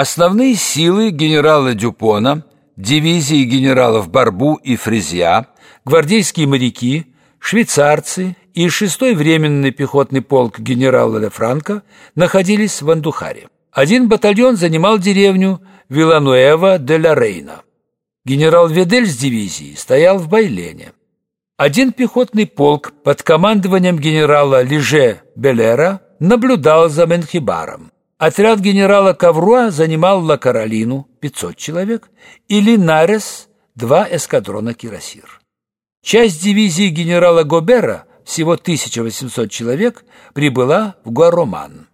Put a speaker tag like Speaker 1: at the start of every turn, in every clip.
Speaker 1: Основные силы генерала Дюпона, дивизии генералов Барбу и Фрезия, гвардейские моряки, швейцарцы и 6-й временный пехотный полк генерала Лефранко находились в Андухаре. Один батальон занимал деревню Вилануэва де ла Рейна. Генерал Ведель с дивизией стоял в Байлене. Один пехотный полк под командованием генерала Лиже Белера наблюдал за Менхибаром. Отряд генерала Кавруа занимал Ла Каролину, 500 человек, и Линарес, два эскадрона кирасир. Часть дивизии генерала Гобера, всего 1800 человек, прибыла в Гуароман.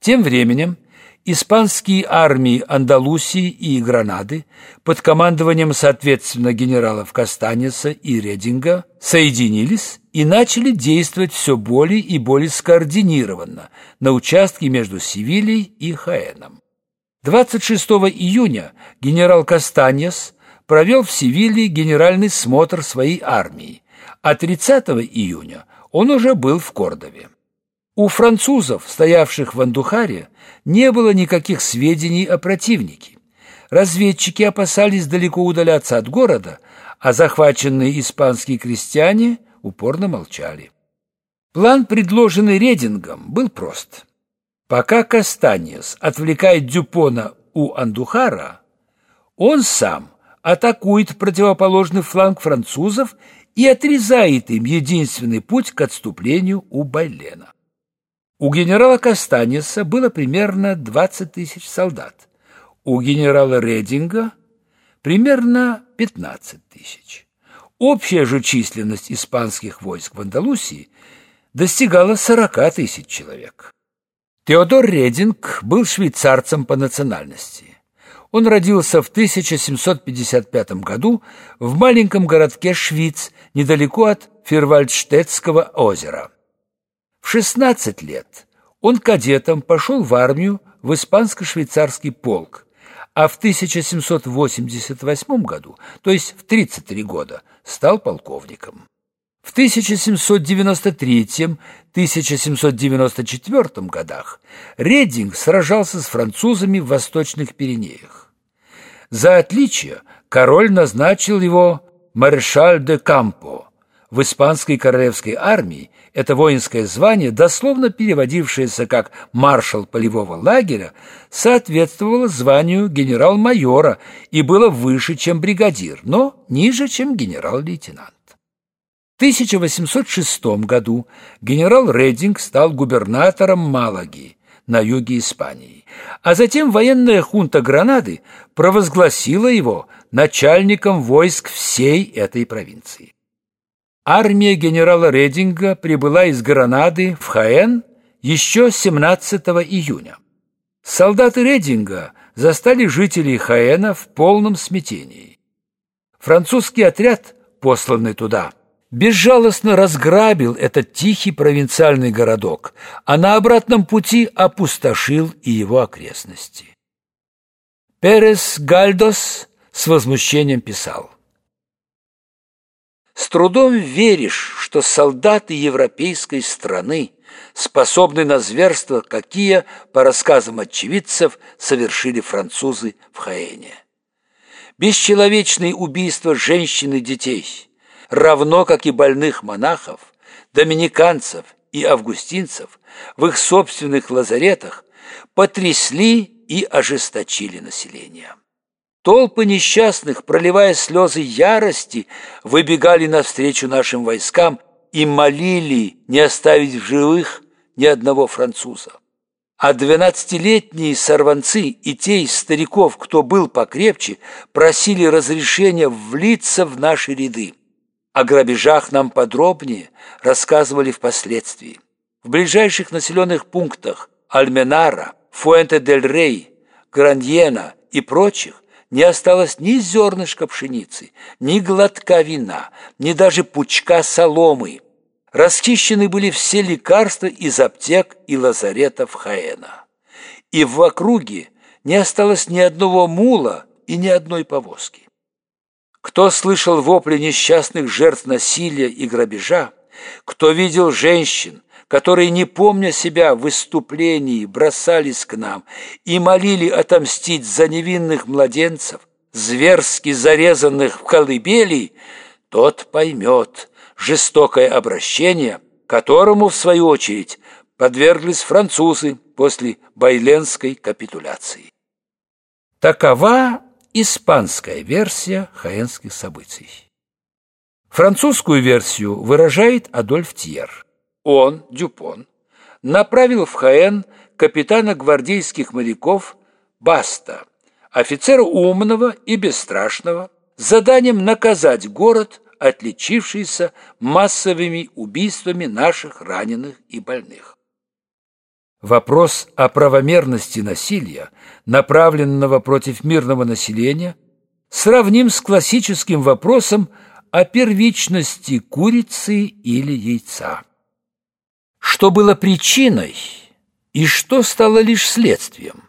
Speaker 1: Тем временем испанские армии Андалусии и Гранады под командованием, соответственно, генералов Кастанеса и Рединга соединились и начали действовать все более и более скоординированно на участке между Севильей и Хаэном. 26 июня генерал Кастаньес провел в Севилье генеральный смотр своей армии, а 30 июня он уже был в Кордове. У французов, стоявших в Андухаре, не было никаких сведений о противнике. Разведчики опасались далеко удаляться от города, а захваченные испанские крестьяне упорно молчали. План, предложенный Редингом, был прост. Пока Кастаньес отвлекает Дюпона у Андухара, он сам атакует противоположный фланг французов и отрезает им единственный путь к отступлению у Байлена. У генерала Кастанеса было примерно 20 тысяч солдат, у генерала Рединга примерно 15 тысяч. Общая же численность испанских войск в Андалусии достигала 40 тысяч человек. Теодор Рединг был швейцарцем по национальности. Он родился в 1755 году в маленьком городке Швиц, недалеко от Фирвальдштетского озера. В 16 лет он кадетом пошел в армию в испанско-швейцарский полк, а в 1788 году, то есть в 33 года, стал полковником. В 1793-1794 годах Рединг сражался с французами в Восточных Пиренеях. За отличие король назначил его маршаль де Кампо в испанской королевской армии это воинское звание, дословно переводившееся как «маршал полевого лагеря», соответствовало званию генерал-майора и было выше, чем бригадир, но ниже, чем генерал-лейтенант. В 1806 году генерал Рединг стал губернатором Малаги на юге Испании, а затем военная хунта Гранады провозгласила его начальником войск всей этой провинции. Армия генерала Рединга прибыла из Гранады в Хаэн еще 17 июня. Солдаты Рединга застали жителей Хаэна в полном смятении. Французский отряд, посланный туда, безжалостно разграбил этот тихий провинциальный городок, а на обратном пути опустошил и его окрестности. Перес Гальдос с возмущением писал – с трудом веришь, что солдаты европейской страны способны на зверства, какие, по рассказам очевидцев, совершили французы в Хаэне. Бесчеловечные убийства женщин и детей, равно как и больных монахов, доминиканцев и августинцев в их собственных лазаретах, потрясли и ожесточили население. Толпы несчастных, проливая слезы ярости, выбегали навстречу нашим войскам и молили не оставить в живых ни одного француза. А двенадцатилетние сорванцы и те из стариков, кто был покрепче, просили разрешения влиться в наши ряды. О грабежах нам подробнее рассказывали впоследствии. В ближайших населенных пунктах Альменара, Фуэнте-дель-Рей, Грандьена и прочих не осталось ни зернышка пшеницы, ни глотка вина, ни даже пучка соломы. Расхищены были все лекарства из аптек и лазаретов Хаэна. И в округе не осталось ни одного мула и ни одной повозки. Кто слышал вопли несчастных жертв насилия и грабежа, кто видел женщин, которые, не помня себя в выступлении, бросались к нам и молили отомстить за невинных младенцев, зверски зарезанных в колыбели, тот поймет жестокое обращение, которому, в свою очередь, подверглись французы после Байленской капитуляции. Такова испанская версия хаенских событий. Французскую версию выражает Адольф Тьер. Он, Дюпон, направил в Хаэн капитана гвардейских моряков Баста, офицера умного и бесстрашного, с заданием наказать город, отличившийся массовыми убийствами наших раненых и больных. Вопрос о правомерности насилия, направленного против мирного населения, сравним с классическим вопросом о первичности курицы или яйца. Что было причиной и что стало лишь следствием?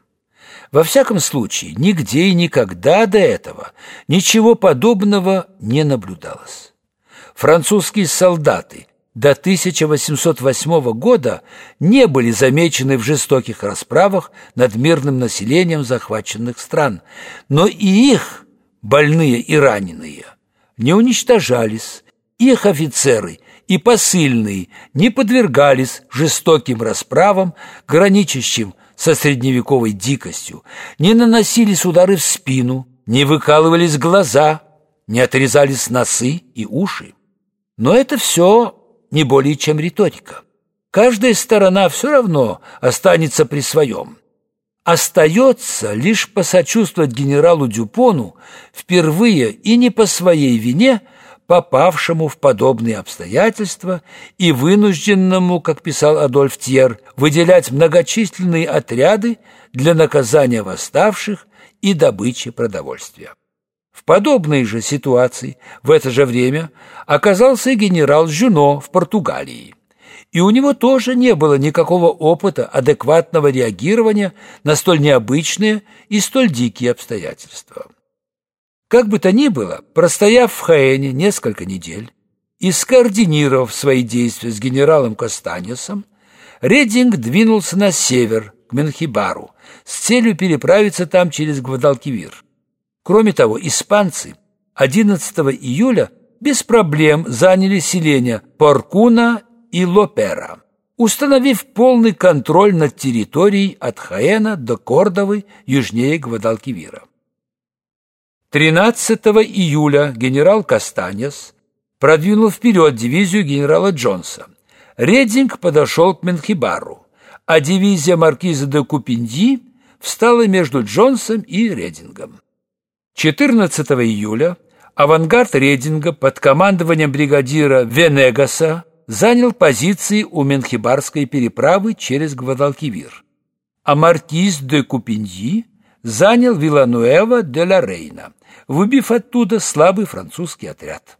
Speaker 1: Во всяком случае, нигде и никогда до этого ничего подобного не наблюдалось. Французские солдаты до 1808 года не были замечены в жестоких расправах над мирным населением захваченных стран, но и их, больные и раненые, не уничтожались, их офицеры и посыльные не подвергались жестоким расправам, граничащим со средневековой дикостью, не наносились удары в спину, не выкалывались глаза, не отрезались носы и уши. Но это все не более чем риторика. Каждая сторона все равно останется при своем. Остается лишь посочувствовать генералу Дюпону впервые и не по своей вине попавшему в подобные обстоятельства и вынужденному, как писал Адольф Тьер, выделять многочисленные отряды для наказания восставших и добычи продовольствия. В подобной же ситуации в это же время оказался и генерал Жюно в Португалии. И у него тоже не было никакого опыта адекватного реагирования на столь необычные и столь дикие обстоятельства. Как бы то ни было, простояв в Хаэне несколько недель и скоординировав свои действия с генералом Кастаньосом, Рединг двинулся на север, к Менхибару, с целью переправиться там через Гвадалкивир. Кроме того, испанцы 11 июля без проблем заняли селения Поркуна и Лопера, установив полный контроль над территорией от Хаэна до Кордовы южнее Гвадалкивира. 13 июля генерал Кастаньес продвинул вперед дивизию генерала Джонса. Рединг подошел к Менхибару, а дивизия маркиза де Купинди встала между Джонсом и Редингом. 14 июля авангард Рединга под командованием бригадира Венегаса занял позиции у Менхибарской переправы через Гвадалкивир, а маркиз де Купиньи занял Вилануэва де ла Рейна, выбив оттуда слабый французский отряд.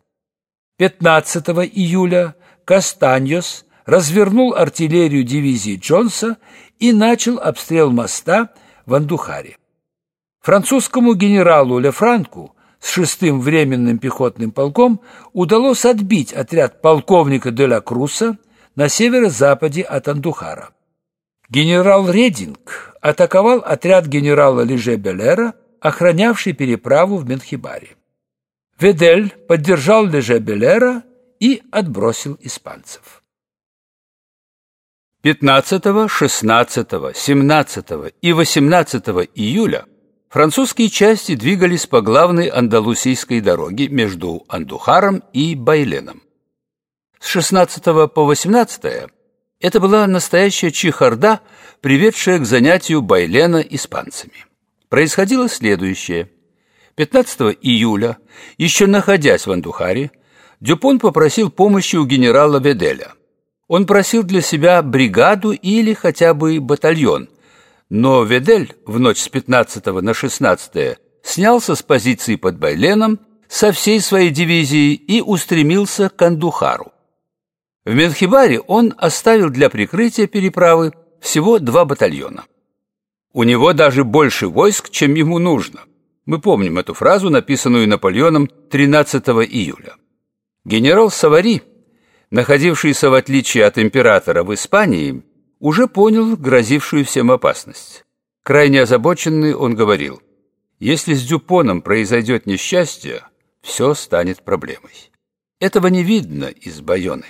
Speaker 1: 15 июля Кастаньос развернул артиллерию дивизии Джонса и начал обстрел моста в Андухаре. Французскому генералу Лефранку с шестым временным пехотным полком удалось отбить отряд полковника де ла Круса на северо-западе от Андухара. Генерал Рединг атаковал отряд генерала Леже Белера, охранявший переправу в Менхибаре. Ведель поддержал Леже Белера и отбросил испанцев. 15, 16, 17 и 18 июля Французские части двигались по главной андалусийской дороге между Андухаром и Байленом. С 16 по 18 это была настоящая чехарда, приведшая к занятию Байлена испанцами. Происходило следующее. 15 июля, еще находясь в Андухаре, Дюпон попросил помощи у генерала Веделя. Он просил для себя бригаду или хотя бы батальон – но Ведель в ночь с 15 на 16 снялся с позиции под Байленом со всей своей дивизией и устремился к Андухару. В Менхибаре он оставил для прикрытия переправы всего два батальона. У него даже больше войск, чем ему нужно. Мы помним эту фразу, написанную Наполеоном 13 июля. Генерал Савари находившийся в отличие от императора в Испании, уже понял грозившую всем опасность. Крайне озабоченный он говорил, если с Дюпоном произойдет несчастье, все станет проблемой. Этого не видно из Байоны.